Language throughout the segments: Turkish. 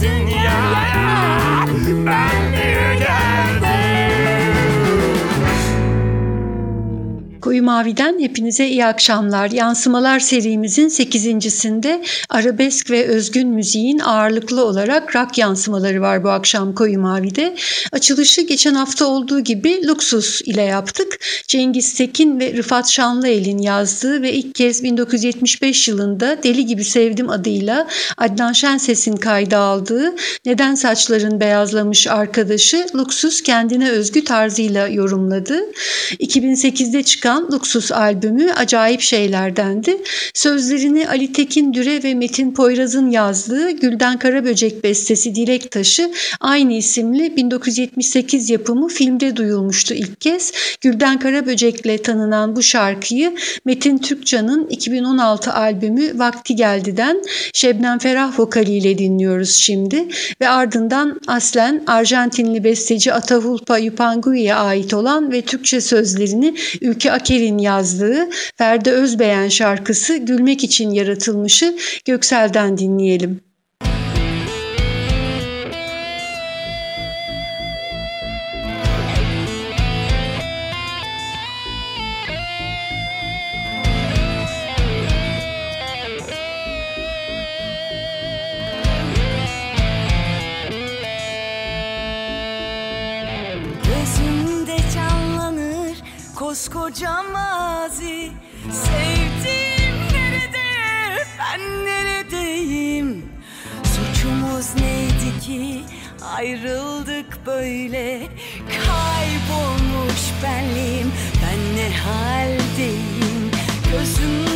dünya Ben Koyu Mavi'den hepinize iyi akşamlar. Yansımalar serimizin 8.sinde arabesk ve özgün müziğin ağırlıklı olarak rock yansımaları var bu akşam Koyu Mavi'de. Açılışı geçen hafta olduğu gibi Luxus ile yaptık. Cengiz Tekin ve Rıfat Şanlıel'in yazdığı ve ilk kez 1975 yılında Deli Gibi Sevdim adıyla Adnan Şenses'in kayda aldığı Neden Saçların Beyazlamış arkadaşı Luxus kendine özgü tarzıyla yorumladı. 2008'de çıkan Luxus albümü acayip şeylerdendi. Sözlerini Ali Tekin Düre ve Metin Poyraz'ın yazdığı Gülden Karaböcek bestesi Dilek Taşı aynı isimli 1978 yapımı filmde duyulmuştu ilk kez. Gülden Karaböcek'le tanınan bu şarkıyı Metin Türkcan'ın 2016 albümü Vakti Geldi'den Şebnem Ferah vokaliyle dinliyoruz şimdi ve ardından aslen Arjantinli besteci Atahualpa Yupangui'ye ait olan ve Türkçe sözlerini Ülke Aker'in yazdığı Ferdi Özbeyen şarkısı Gülmek için yaratılmışı Göksel'den dinleyelim. Ayrıldık böyle. Kaybolmuş benliğim. Ben ne haldeyim? Gözümde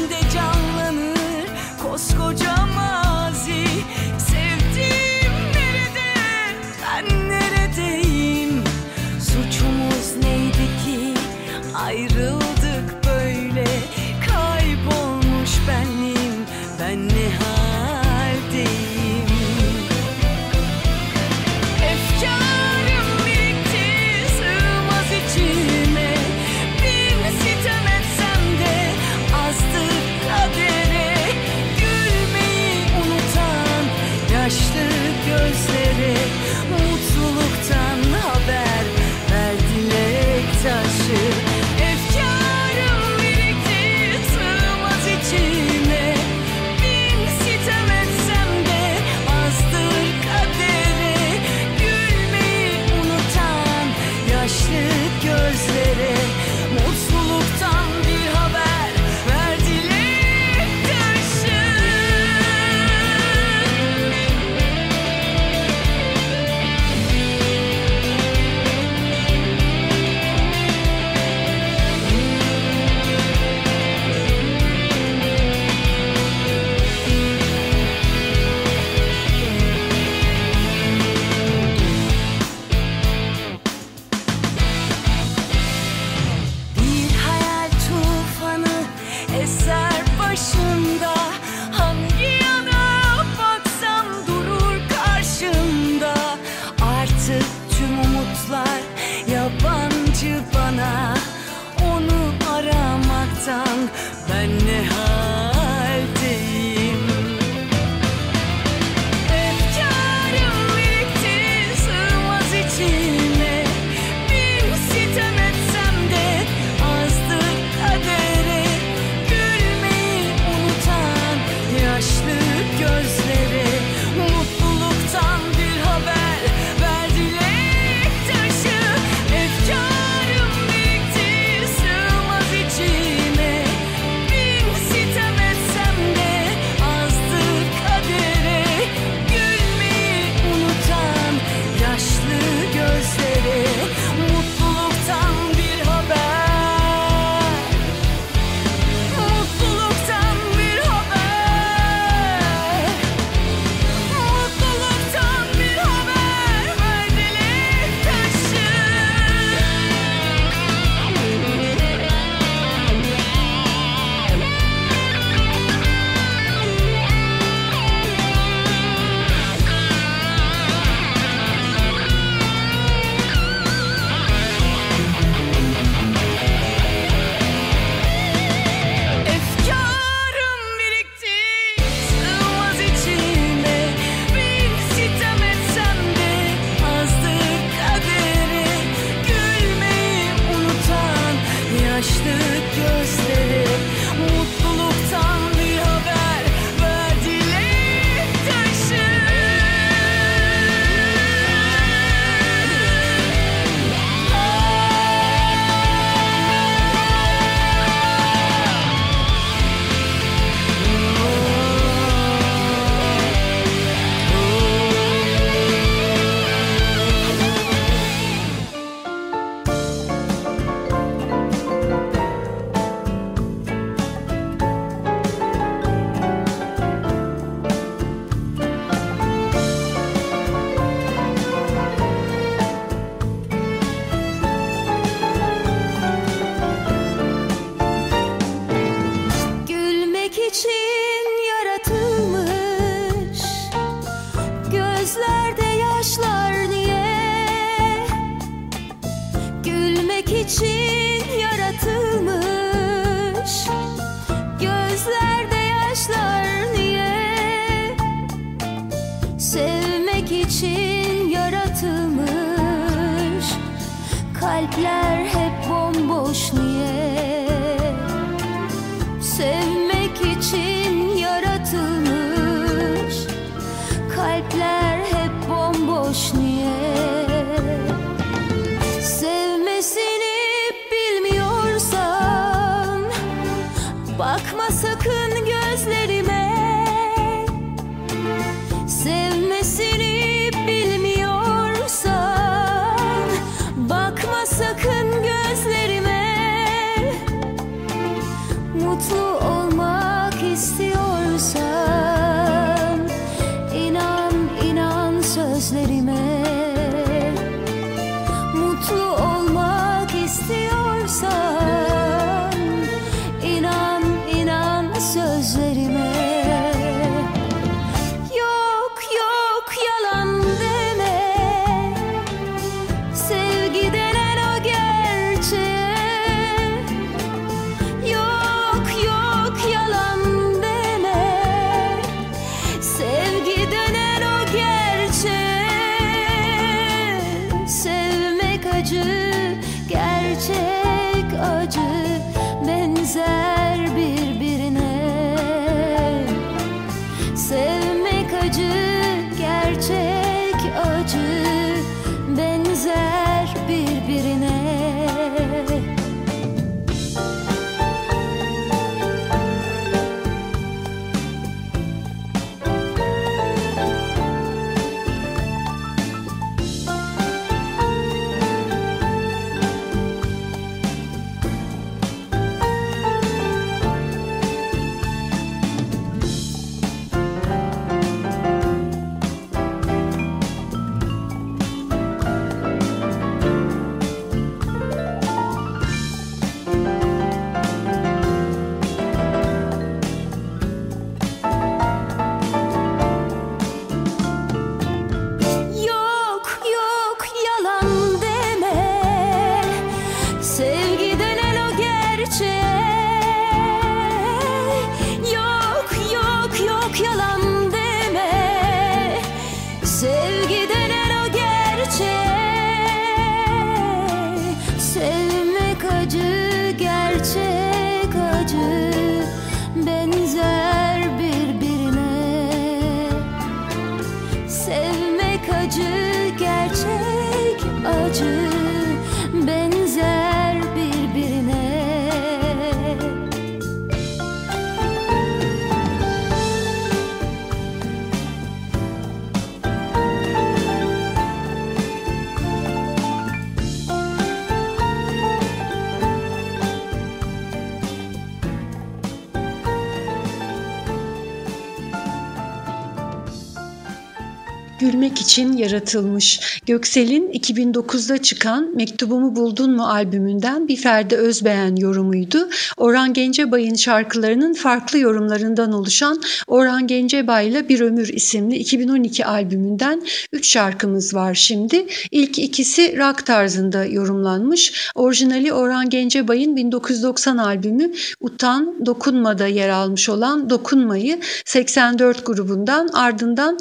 Gülmek için yaratılmış. Göksel'in 2009'da çıkan Mektubumu Buldun mu albümünden bir Ferdi Özbeğen yorumuydu. Orhan Gencebay'ın şarkılarının farklı yorumlarından oluşan Orhan Gencebay'la Bir Ömür isimli 2012 albümünden 3 şarkımız var şimdi. İlk ikisi rock tarzında yorumlanmış. Orijinali Orhan Gencebay'ın 1990 albümü Utan Dokunma'da yer almış olan Dokunmayı 84 grubundan ardından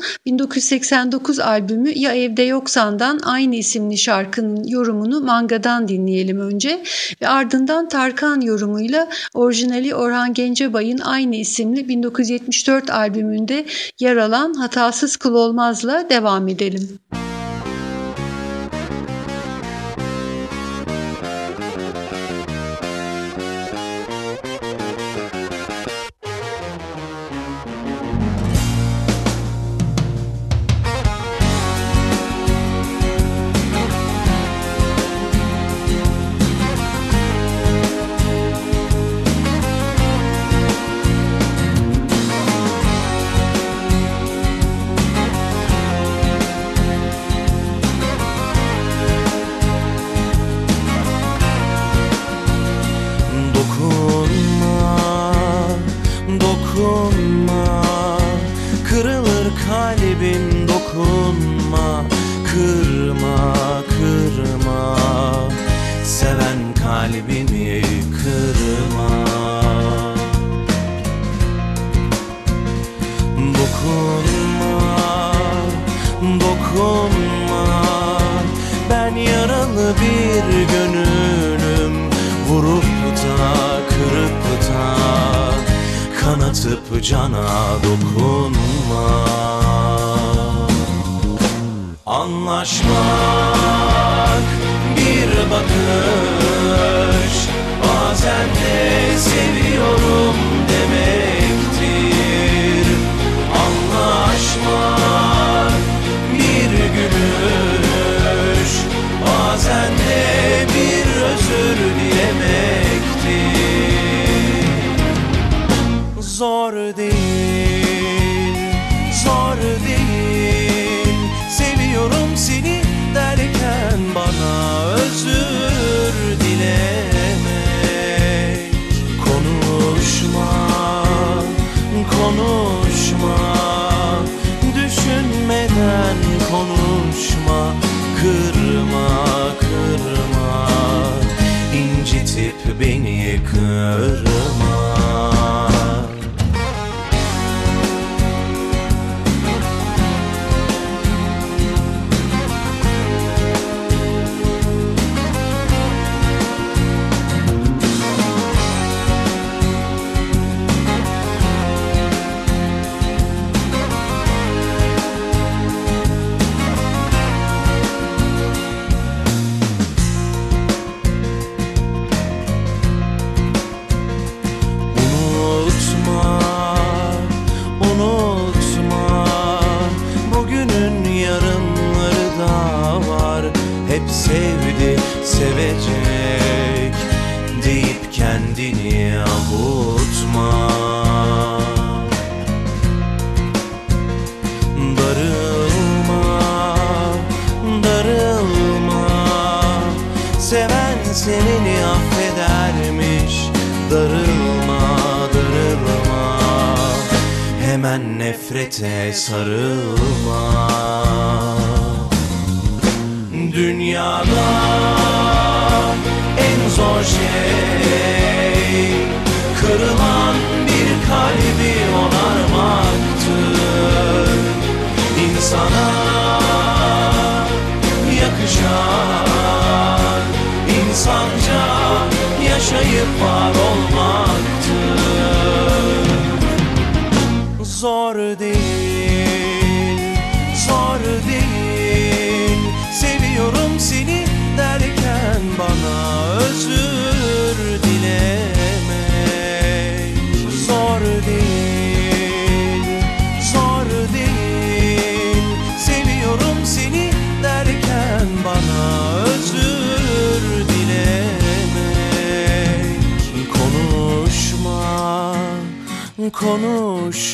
1989 albümü Ya Evde Yoksan'dan aynı isimli şarkının yorumunu Manga'dan dinleyelim önce ve ardından Tarkan yorumuyla orijinali Orhan Gencebay'ın aynı isimli 1974 albümünde yer alan Hatasız Kul Olmaz'la devam edelim. ezelden beni kırma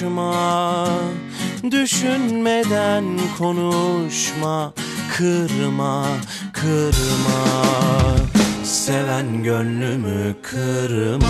başıma Düşünmeden konuşma Kırma, kırma. Seven gönlümü kırma.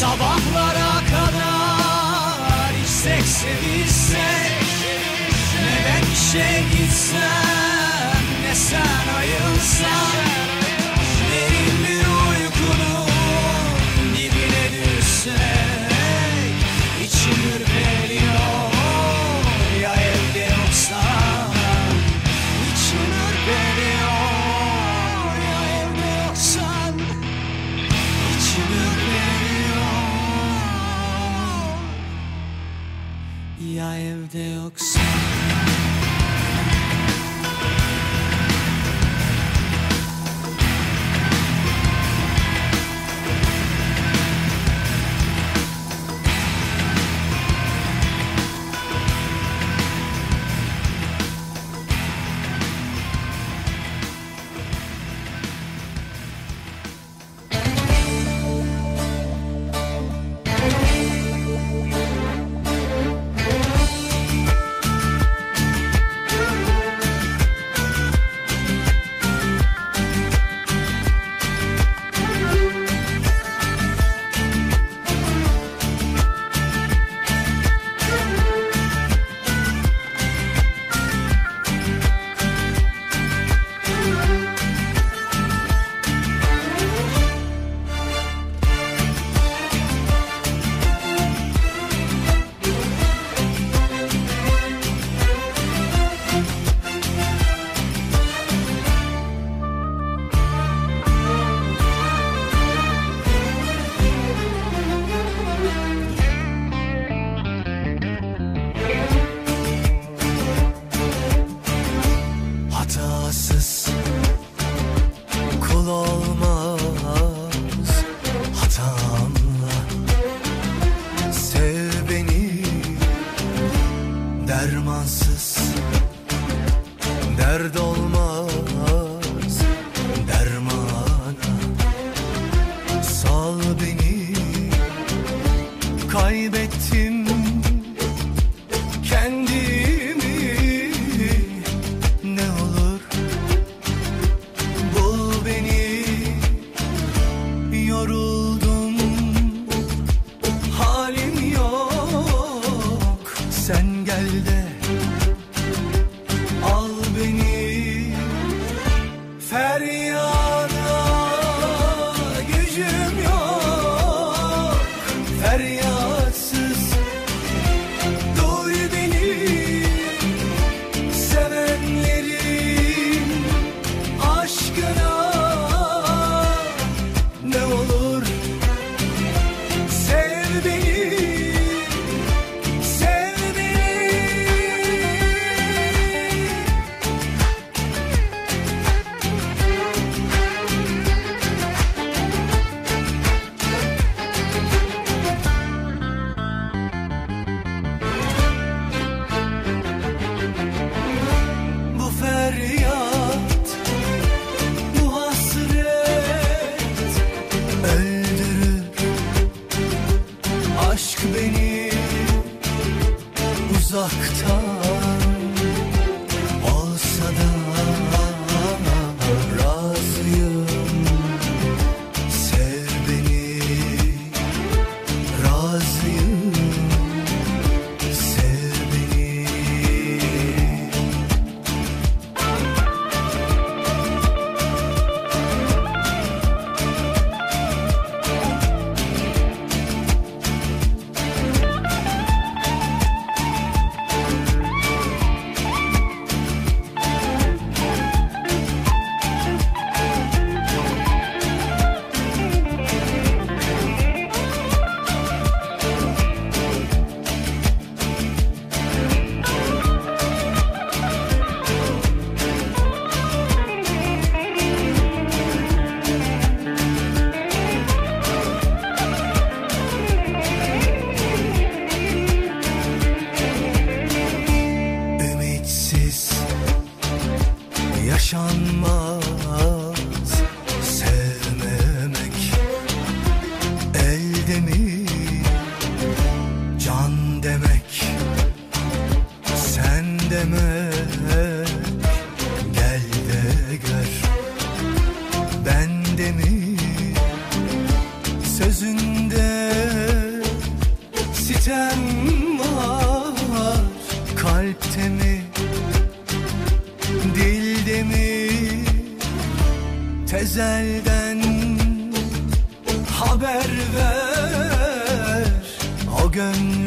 Sabahlara kadar içsek sevişsek Ne ben işe gitsem ne sen ayılsan? aşk beni uzaktan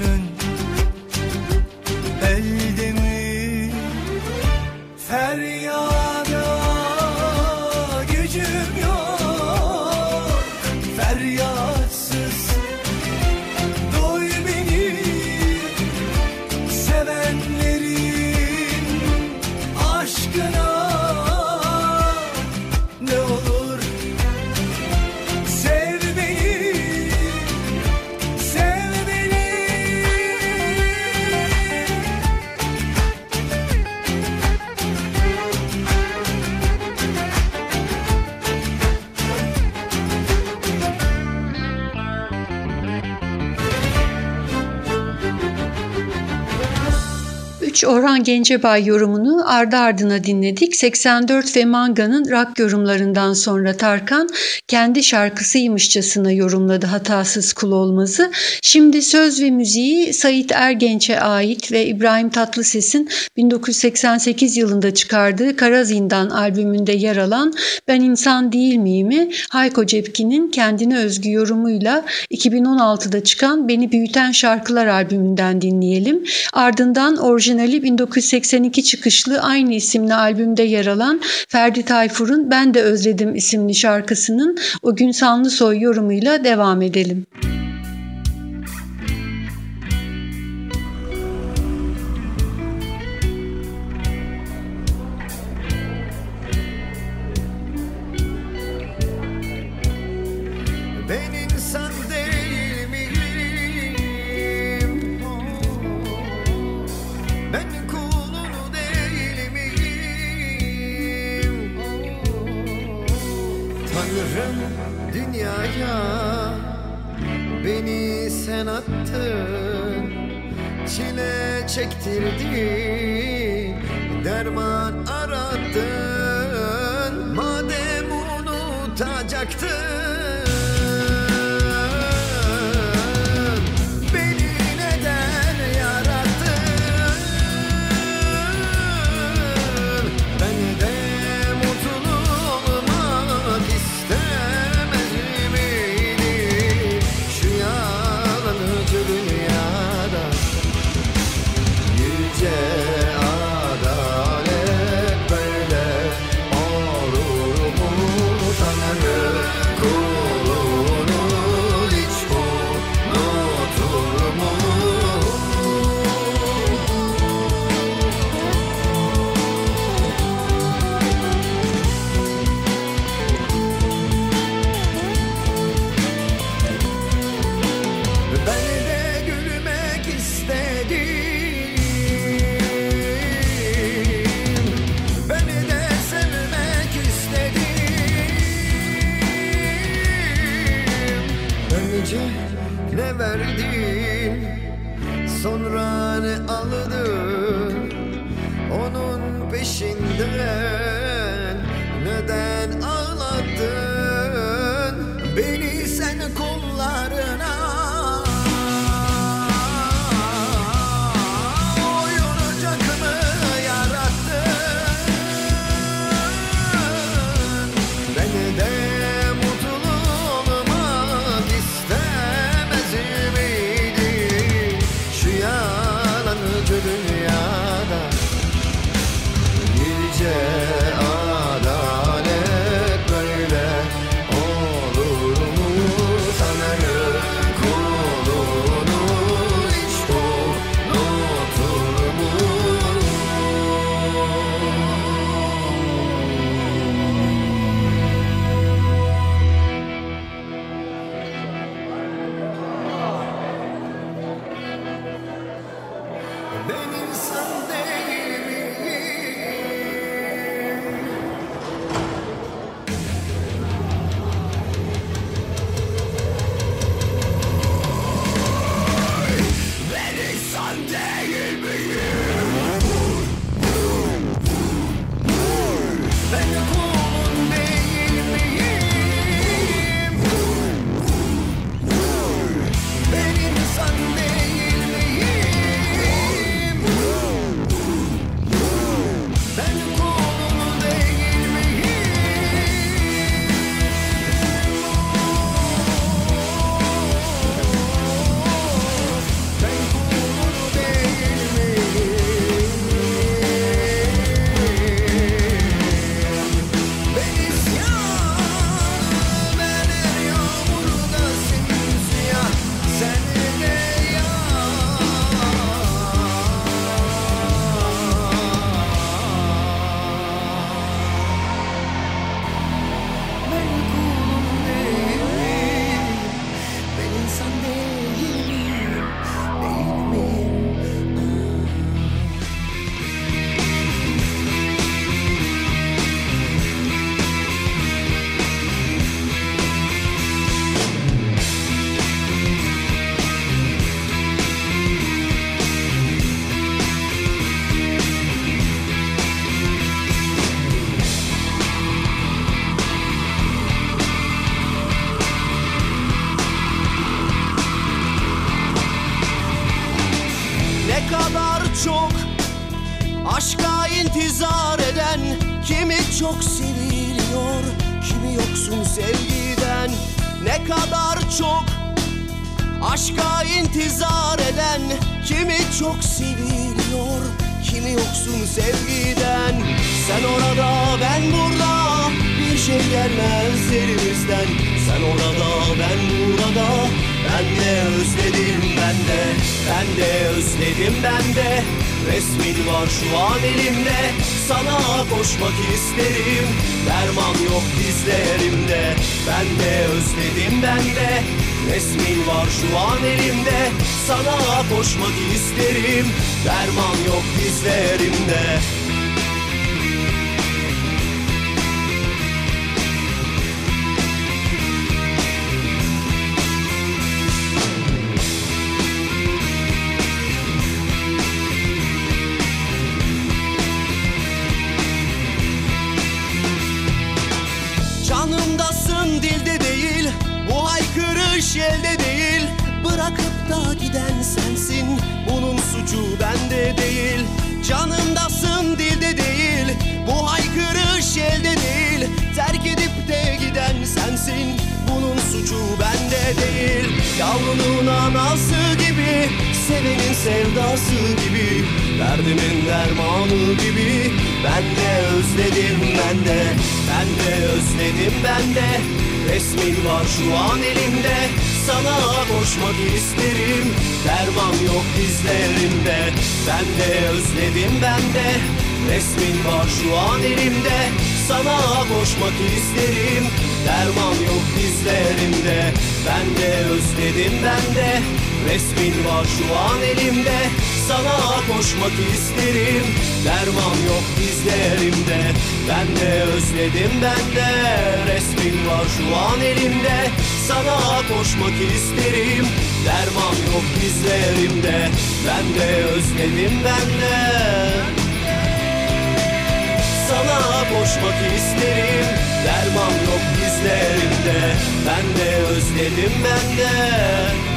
gönlün Orhan Gencebay yorumunu ardı ardına dinledik. 84 ve Manga'nın rock yorumlarından sonra Tarkan kendi şarkısıymışçasına yorumladı Hatasız Kul Olmaz'ı. Şimdi söz ve müziği Sait Ergenç'e ait ve İbrahim Tatlıses'in 1988 yılında çıkardığı Kara Zindan albümünde yer alan Ben İnsan Değil Miyim'i Hayko Cepkin'in kendine özgü yorumuyla 2016'da çıkan Beni Büyüten Şarkılar albümünden dinleyelim. Ardından orijinali 1982 çıkışlı aynı isimli albümde yer alan Ferdi Tayfur'un Ben de Özledim isimli şarkısının o gün Sanlısoy yorumuyla devam edelim. Ben Ben kulunu değil miyim? Tanrım dünyaya beni sen attın Çile çektirdin Derman arattın suçu bende değil. Canımdasın dilde değil. Bu haykırış elde değil. Terk edip de giden sensin. Bunun suçu bende değil. Yavrunun anası gibi Sevenin sevdası gibi Derdimin dermanı gibi. Ben de özledim ben de Ben de özledim ben de. Resmin var şu an elimde Sana koşmak isterim Derman yok dizlerimde. Ben de özledim ben de. Resmin var şu an elimde. Sana koşmak isterim Derman yok dizlerimde. Ben de özledim ben de Resmin var şu an elimde. Sana koşmak isterim. Derman yok dizlerimde Ben de özledim ben de. Resmin var şu an elimde. Sana koşmak isterim. Derman yok dizlerimde Ben de özledim ben de. Sana koşmak isterim. Derman yok dizlerimde Ben de özledim ben de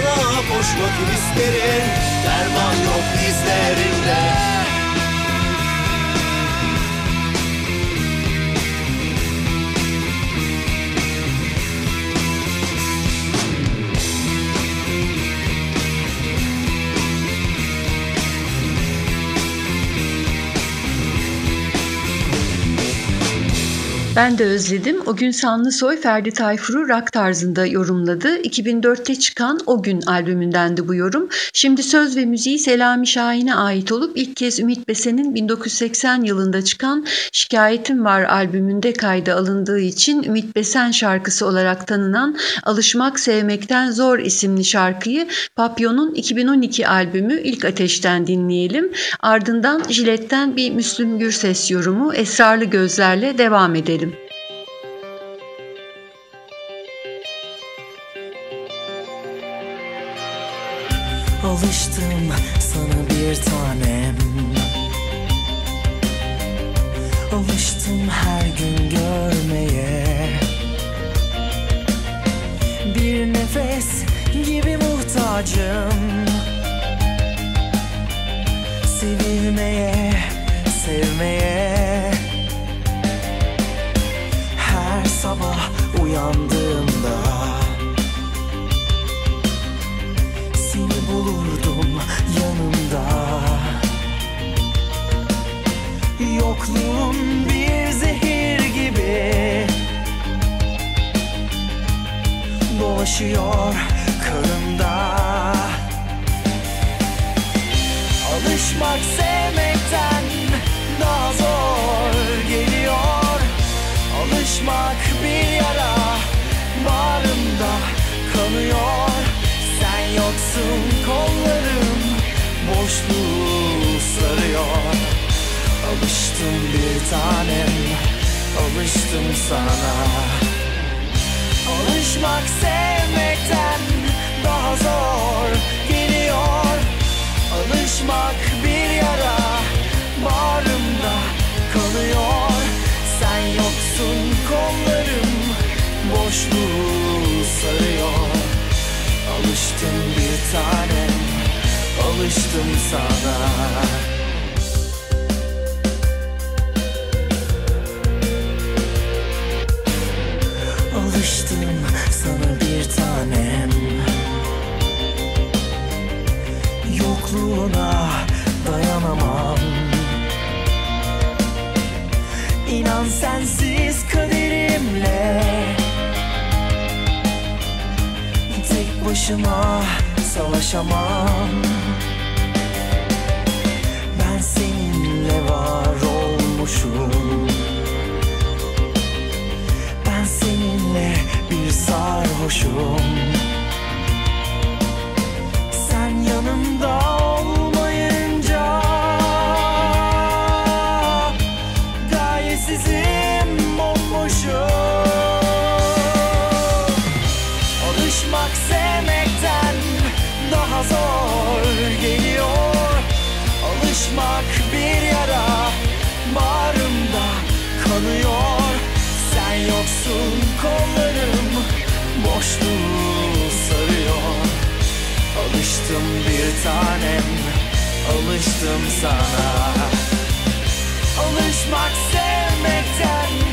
Sana koşmak isterim. Derman yok dizlerimde Ben de özledim. O gün Sanlısoy Ferdi Tayfur'u rock tarzında yorumladı. 2004'te çıkan O Gün albümündendi bu yorum. Şimdi söz ve müziği Selami Şahin'e ait olup ilk kez Ümit Besen'in 1980 yılında çıkan Şikayetim Var albümünde kayda alındığı için Ümit Besen şarkısı olarak tanınan Alışmak Sevmekten Zor isimli şarkıyı Papyon'un 2012 albümü İlk Ateş'ten dinleyelim. Ardından Jilet'ten bir Müslüm Gürses yorumu Esrarlı Gözlerle devam edelim. Alıştım sana bir tanem. Alıştım her gün görmeye. Bir nefes gibi muhtacım. Sevilmeye, sevmeye. Her sabah uyandığımda Yokluğun bir zehir gibi. Dolaşıyor karımda Alışmak sevmekten daha zor geliyor. Alışmak bir yara bağrımda kanıyor Sen yoksun kollarım boşluğu sarıyor Alıştım bir tanem alıştım sana. Alışmak sevmekten daha zor geliyor. Alışmak bir yara bağrımda kanıyor Sen yoksun kollarım boşluğu sarıyor. Alıştım bir tanem alıştım sana bir tanem. Yokluğuna dayanamam. İnan sensiz kaderimle Tek başıma savaşamam. Ben seninle var olmuşum. sarhoşum Sen yanımda ol. Alıştım bir tanem Alıştım sana. Alışmak sevmekten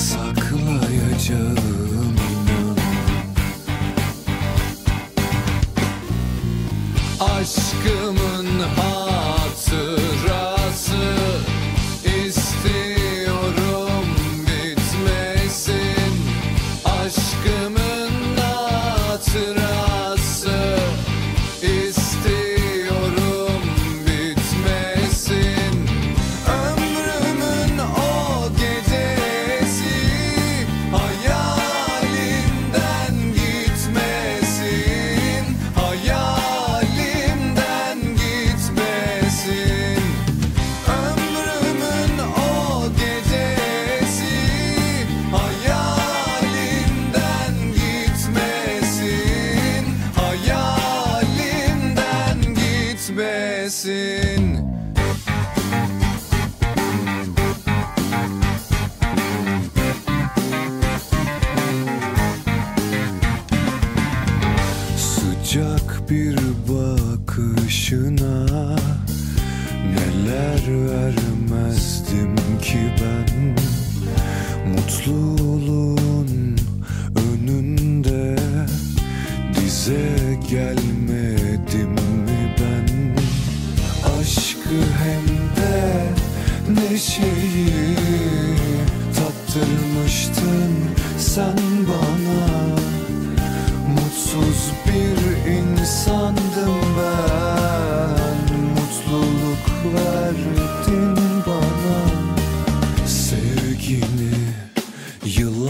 saklayacağım inan. Aşkım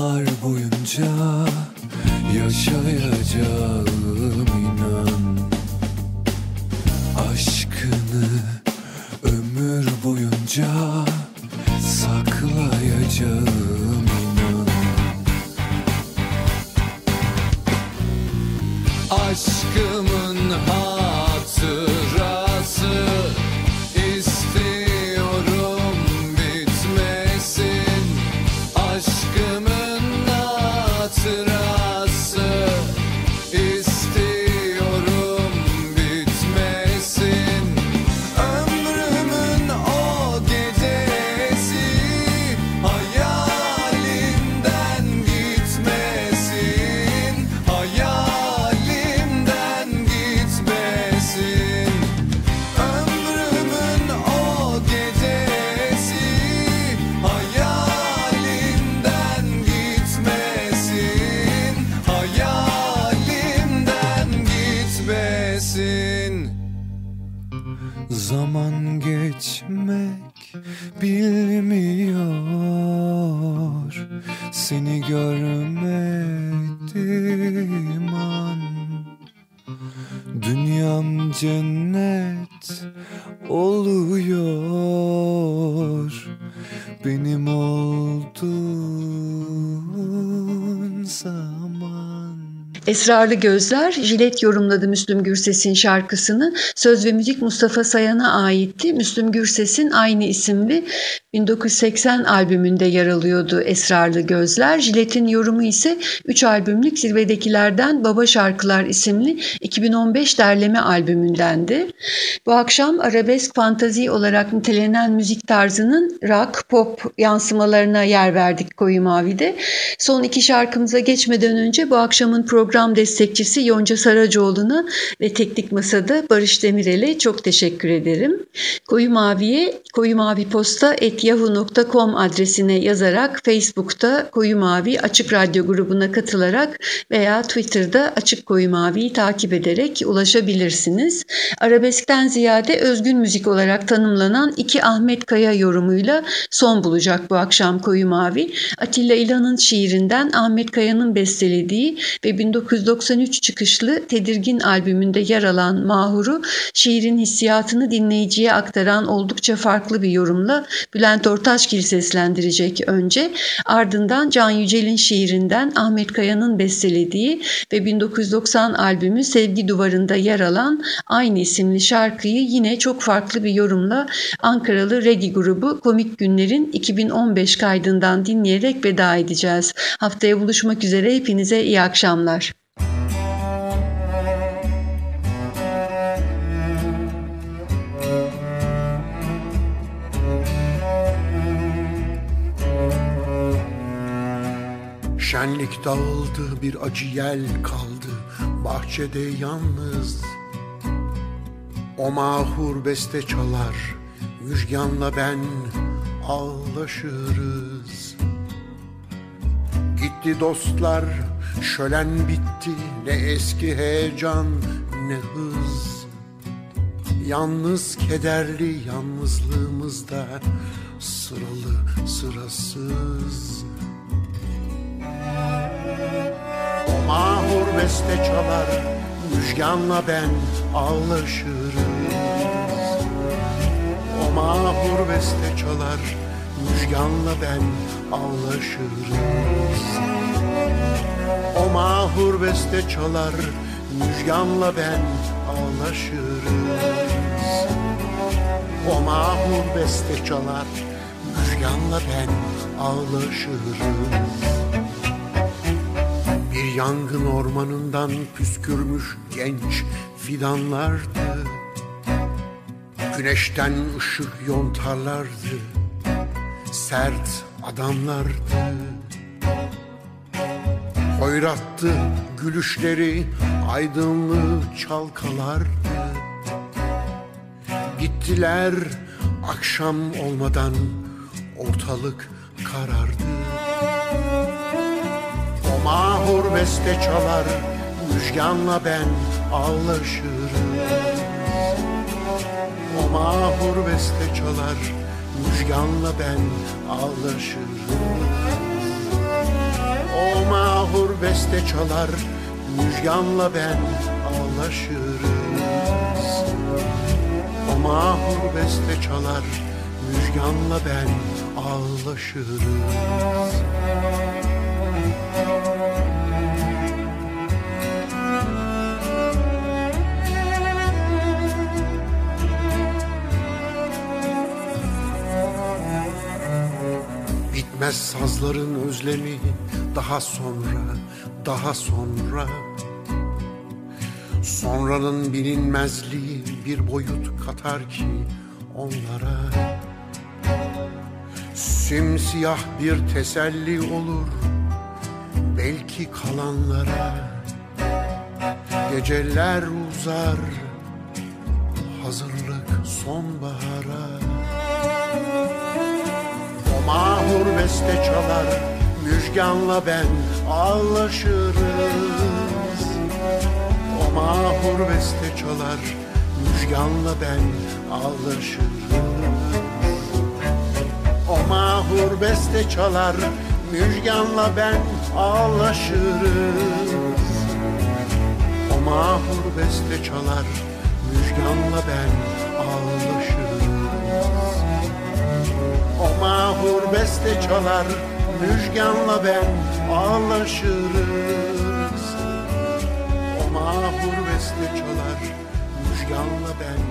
Yıllar boyunca yaşayacağım inan. Aşkını ömür boyunca Esrarlı Gözler, Jilet yorumladı Müslüm Gürses'in şarkısını. Söz ve müzik Mustafa Sayan'a aitti. Müslüm Gürses'in aynı isimli 1980 albümünde yer alıyordu Esrarlı Gözler. Jilet'in yorumu ise 3 albümlük Zirvedekilerden Baba Şarkılar isimli 2015 derleme albümündendi. Bu akşam arabesk fantazi olarak nitelenen müzik tarzının rock, pop yansımalarına yer verdik Koyu Mavi'de. Son iki şarkımıza geçmeden önce bu akşamın program destekçisi Yonca Saracoğlu'na ve Teknik Masa'da Barış Demirel'e çok teşekkür ederim. Koyu Mavi'ye Koyu Mavi Posta yahoo.com adresine yazarak Facebook'ta Koyu Mavi Açık Radyo grubuna katılarak veya Twitter'da Açık Koyu Mavi'yi takip ederek ulaşabilirsiniz. Arabeskten ziyade özgün müzik olarak tanımlanan iki Ahmet Kaya yorumuyla son bulacak bu akşam Koyu Mavi. Atilla İlhan'ın şiirinden Ahmet Kaya'nın bestelediği ve 1993 çıkışlı Tedirgin albümünde yer alan Mahur'u şiirin hissiyatını dinleyiciye aktaran oldukça farklı bir yorumla Bülent Ortaçgil seslendirecek önce. Ardından Can Yücel'in şiirinden Ahmet Kaya'nın bestelediği ve 1990 albümü Sevgi Duvarı'nda yer alan aynı isimli şarkıyı yine çok farklı bir yorumla Ankaralı reggae grubu Komik Günler'in 2015 kaydından dinleyerek veda edeceğiz. Haftaya buluşmak üzere hepinize iyi akşamlar. Şenlik dağıldı bir acı yel kaldı. Bahçede yalnız O mahur beste çalar. Müjganla ben ağlaşırız. Gitti dostlar şölen bitti. Ne eski heyecan ne hız. Yalnız kederli yalnızlığımızda Sıralı sırasız mahur beste çalar. Müjganla ben ağlaşırız O mahur beste çalar. Müjganla ben ağlaşırız O mahur beste çalar. Müjganla ben ağlaşırız O mahur beste çalar. Müjganla ben ağlaşırız yangın ormanından püskürmüş genç fidanlardı. Güneşten ışık yontarlardı Sert adamlardı. Hoyrattı gülüşleri aydınlığı çalkalardı. Gittiler akşam olmadan ortalık karardı mahur beste çalar Müjganla ben ağlaşırız O mahur beste çalar Müjganla ben ağlaşırız O mahur beste çalar Müjganla ben ağlaşırız O mahur beste çalar Müjganla ben ağlaşırız Dinmez sazların özlemi daha sonra, daha sonra. Sonranın bilinmezliği bir boyut katar ki onlara. Simsiyah bir teselli olur belki kalanlara. Geceler uzar hazırlık sonbahara mahur beste çalar müjganla ben ağlaşırız. O mahur beste çalar müjganla ben ağlaşırız. O mahur beste çalar müjganla ben ağlaşırız. O mahur beste çalar müjganla ben ağlaşırız O mahur beste çalar müjganla ben ağlaşırız. O mahur beste çalar müjganla ben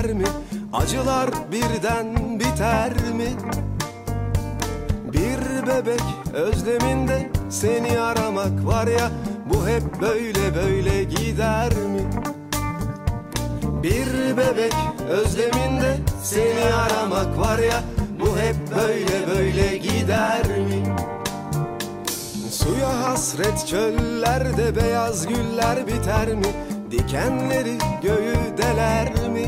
gider mi? Acılar birden biter mi? Bir bebek özleminde seni aramak var ya Bu hep böyle böyle gider mi? Bir bebek özleminde seni aramak var ya Bu hep böyle böyle gider mi? Suya hasret çöllerde beyaz güller biter mi? Dikenleri göğü deler mi?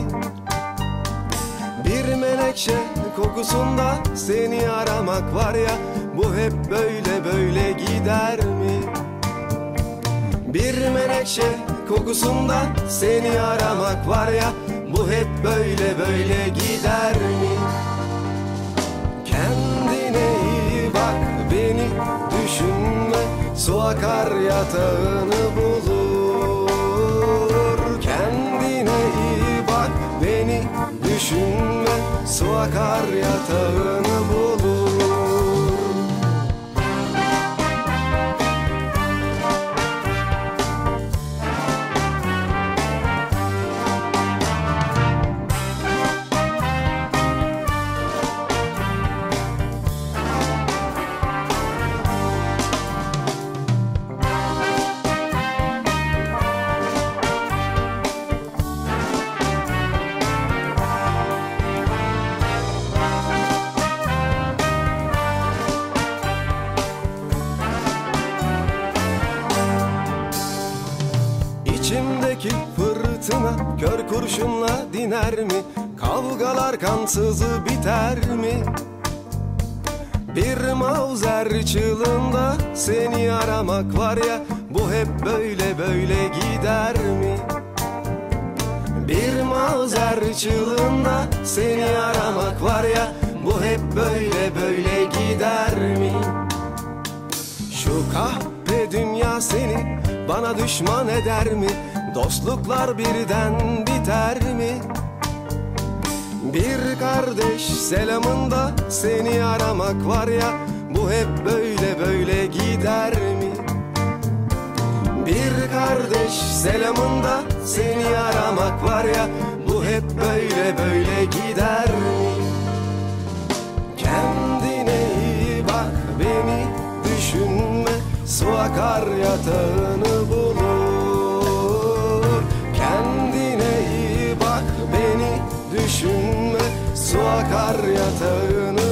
Bir menekşe kokusunda seni aramak var ya Bu hep böyle böyle gider mi? Bir menekşe kokusunda seni aramak var ya Bu hep böyle böyle gider mi? Kendine iyi bak beni düşünme Su akar yatağını bulur Kendine iyi bak beni düşünme Su akar yatağını bulur diner mi? Kavgalar kansızı biter mi? Bir mavzer çığlığında seni aramak var ya Bu hep böyle böyle gider mi? Bir mavzer çığlığında seni aramak var ya Bu hep böyle böyle gider mi? Şu kahpe dünya seni bana düşman eder mi? Dostluklar birden biter mi? Bir kardeş selamında seni aramak var ya Bu hep böyle böyle gider mi? Bir kardeş selamında seni aramak var ya Bu hep böyle böyle gider mi? Kendine iyi bak beni düşünme Su akar yatağını bulur düşünme Su akar yatağını.